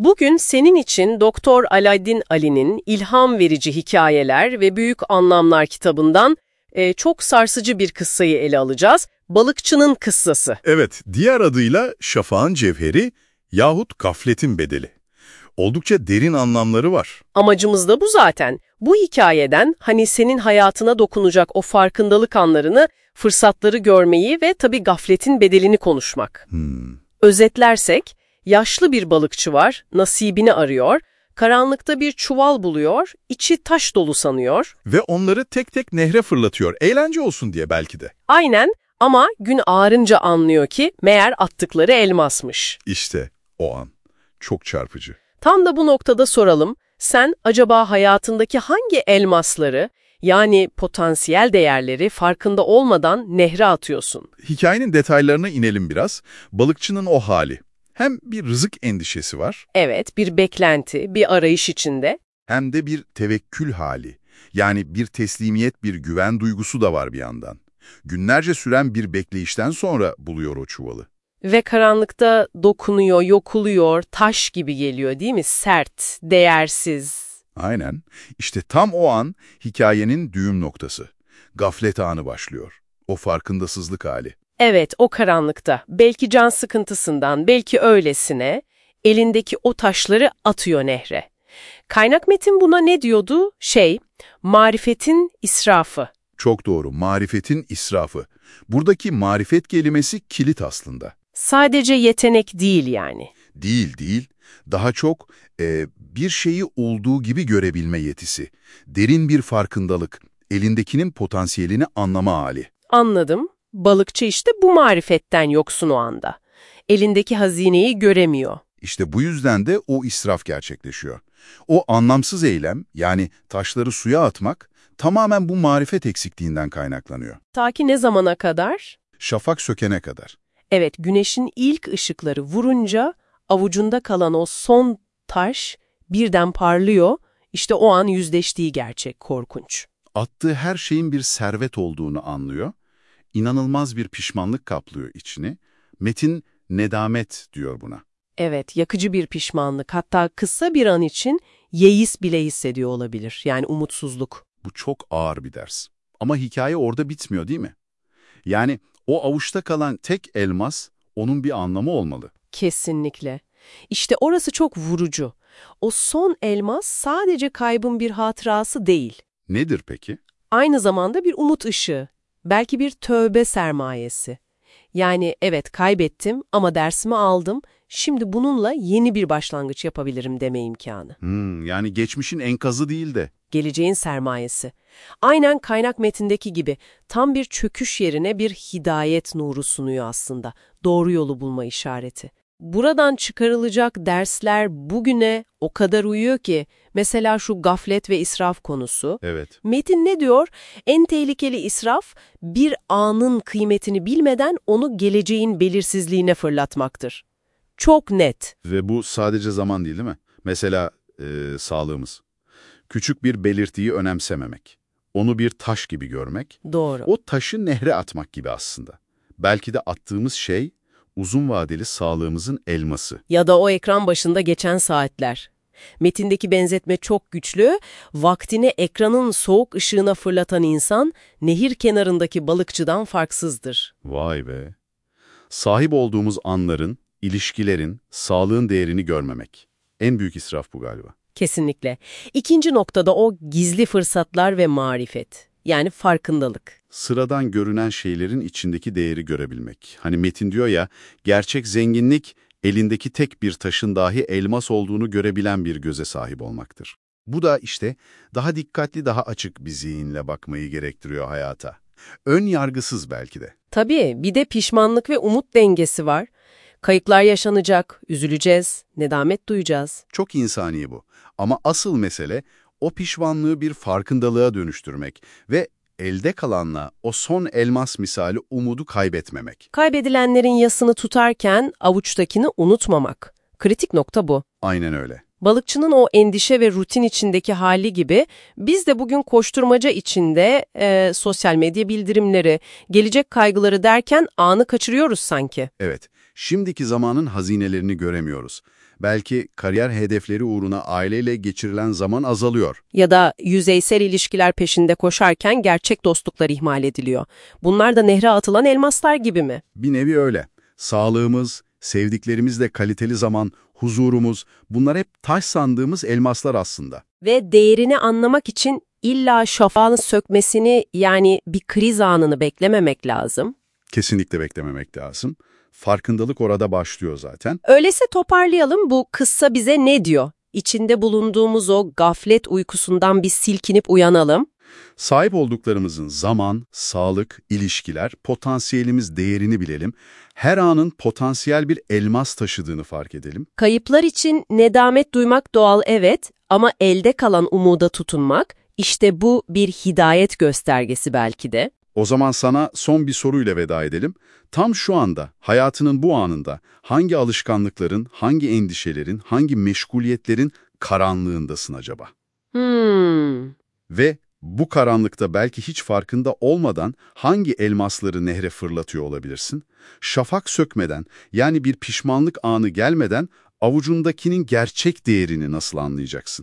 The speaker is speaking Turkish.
Bugün senin için Doktor Aladdin Ali'nin İlham Verici Hikayeler ve Büyük Anlamlar kitabından e, çok sarsıcı bir kıssayı ele alacağız. Balıkçının kıssası. Evet, diğer adıyla şafağın cevheri yahut gafletin bedeli. Oldukça derin anlamları var. Amacımız da bu zaten. Bu hikayeden hani senin hayatına dokunacak o farkındalık anlarını, fırsatları görmeyi ve tabii gafletin bedelini konuşmak. Hmm. Özetlersek, yaşlı bir balıkçı var, nasibini arıyor, karanlıkta bir çuval buluyor, içi taş dolu sanıyor. Ve onları tek tek nehre fırlatıyor, eğlence olsun diye belki de. Aynen ama gün ağarınca anlıyor ki meğer attıkları elmasmış. İşte o an. Çok çarpıcı. Tam da bu noktada soralım, sen acaba hayatındaki hangi elmasları, yani potansiyel değerleri farkında olmadan nehre atıyorsun? Hikayenin detaylarına inelim biraz. Balıkçının o hali. Hem bir rızık endişesi var, Evet, bir beklenti, bir arayış içinde. hem de bir tevekkül hali. Yani bir teslimiyet, bir güven duygusu da var bir yandan. Günlerce süren bir bekleyişten sonra buluyor o çuvalı. Ve karanlıkta dokunuyor, yokuluyor, taş gibi geliyor değil mi? Sert, değersiz. Aynen. İşte tam o an hikayenin düğüm noktası. Gaflet anı başlıyor. O farkındasızlık hali. Evet, o karanlıkta, belki can sıkıntısından, belki öylesine, elindeki o taşları atıyor nehre. Kaynak metin buna ne diyordu? Şey, marifetin israfı. Çok doğru. Marifetin israfı. Buradaki marifet kelimesi kilit aslında. Sadece yetenek değil yani. Değil değil. Daha çok e, bir şeyi olduğu gibi görebilme yetisi. Derin bir farkındalık. Elindekinin potansiyelini anlama hali. Anladım. Balıkçı işte bu marifetten yoksun o anda. Elindeki hazineyi göremiyor. İşte bu yüzden de o israf gerçekleşiyor. O anlamsız eylem yani taşları suya atmak tamamen bu marifet eksikliğinden kaynaklanıyor. Ta ki ne zamana kadar? Şafak sökene kadar. Evet, güneşin ilk ışıkları vurunca avucunda kalan o son taş birden parlıyor. İşte o an yüzleştiği gerçek korkunç. Attığı her şeyin bir servet olduğunu anlıyor. İnanılmaz bir pişmanlık kaplıyor içini. Metin nedamet diyor buna. Evet, yakıcı bir pişmanlık. Hatta kısa bir an için yeis bile hissediyor olabilir. Yani umutsuzluk. Bu çok ağır bir ders. Ama hikaye orada bitmiyor değil mi? Yani o avuçta kalan tek elmas onun bir anlamı olmalı. Kesinlikle. İşte orası çok vurucu. O son elmas sadece kaybın bir hatırası değil. Nedir peki? Aynı zamanda bir umut ışığı. Belki bir tövbe sermayesi. Yani evet kaybettim ama dersimi aldım. Şimdi bununla yeni bir başlangıç yapabilirim deme imkanı. Hmm, yani geçmişin enkazı değil de. Geleceğin sermayesi. Aynen kaynak metindeki gibi tam bir çöküş yerine bir hidayet nuru sunuyor aslında. Doğru yolu bulma işareti. Buradan çıkarılacak dersler bugüne o kadar uyuyor ki mesela şu gaflet ve israf konusu. Evet. Metin ne diyor? En tehlikeli israf bir anın kıymetini bilmeden onu geleceğin belirsizliğine fırlatmaktır. Çok net. Ve bu sadece zaman değil değil mi? Mesela e, sağlığımız. Küçük bir belirtiyi önemsememek. Onu bir taş gibi görmek. Doğru. O taşı nehre atmak gibi aslında. Belki de attığımız şey uzun vadeli sağlığımızın elması. Ya da o ekran başında geçen saatler. Metindeki benzetme çok güçlü. Vaktini ekranın soğuk ışığına fırlatan insan nehir kenarındaki balıkçıdan farksızdır. Vay be. Sahip olduğumuz anların, ilişkilerin, sağlığın değerini görmemek. En büyük israf bu galiba. Kesinlikle. İkinci noktada o gizli fırsatlar ve marifet. Yani farkındalık. Sıradan görünen şeylerin içindeki değeri görebilmek. Hani Metin diyor ya, gerçek zenginlik elindeki tek bir taşın dahi elmas olduğunu görebilen bir göze sahip olmaktır. Bu da işte daha dikkatli, daha açık bir zihinle bakmayı gerektiriyor hayata. Ön yargısız belki de. Tabii bir de pişmanlık ve umut dengesi var. Kayıplar yaşanacak, üzüleceğiz, nedamet duyacağız. Çok insani bu. Ama asıl mesele o pişmanlığı bir farkındalığa dönüştürmek ve elde kalanla o son elmas misali umudu kaybetmemek. Kaybedilenlerin yasını tutarken avuçtakini unutmamak. Kritik nokta bu. Aynen öyle. Balıkçının o endişe ve rutin içindeki hali gibi biz de bugün koşturmaca içinde e, sosyal medya bildirimleri, gelecek kaygıları derken anı kaçırıyoruz sanki. Evet, şimdiki zamanın hazinelerini göremiyoruz. Belki kariyer hedefleri uğruna aileyle geçirilen zaman azalıyor. Ya da yüzeysel ilişkiler peşinde koşarken gerçek dostluklar ihmal ediliyor. Bunlar da nehre atılan elmaslar gibi mi? Bir nevi öyle. Sağlığımız, sevdiklerimizle kaliteli zaman, huzurumuz bunlar hep taş sandığımız elmaslar aslında. Ve değerini anlamak için illa şafağın sökmesini yani bir kriz anını beklememek lazım. Kesinlikle beklememek lazım. Farkındalık orada başlıyor zaten. Öyleyse toparlayalım bu kıssa bize ne diyor? İçinde bulunduğumuz o gaflet uykusundan bir silkinip uyanalım. Sahip olduklarımızın zaman, sağlık, ilişkiler, potansiyelimiz değerini bilelim. Her anın potansiyel bir elmas taşıdığını fark edelim. Kayıplar için nedamet duymak doğal evet ama elde kalan umuda tutunmak işte bu bir hidayet göstergesi belki de. O zaman sana son bir soruyla veda edelim. Tam şu anda, hayatının bu anında hangi alışkanlıkların, hangi endişelerin, hangi meşguliyetlerin karanlığındasın acaba? Hmm. Ve bu karanlıkta belki hiç farkında olmadan hangi elmasları nehre fırlatıyor olabilirsin? Şafak sökmeden, yani bir pişmanlık anı gelmeden avucundakinin gerçek değerini nasıl anlayacaksın?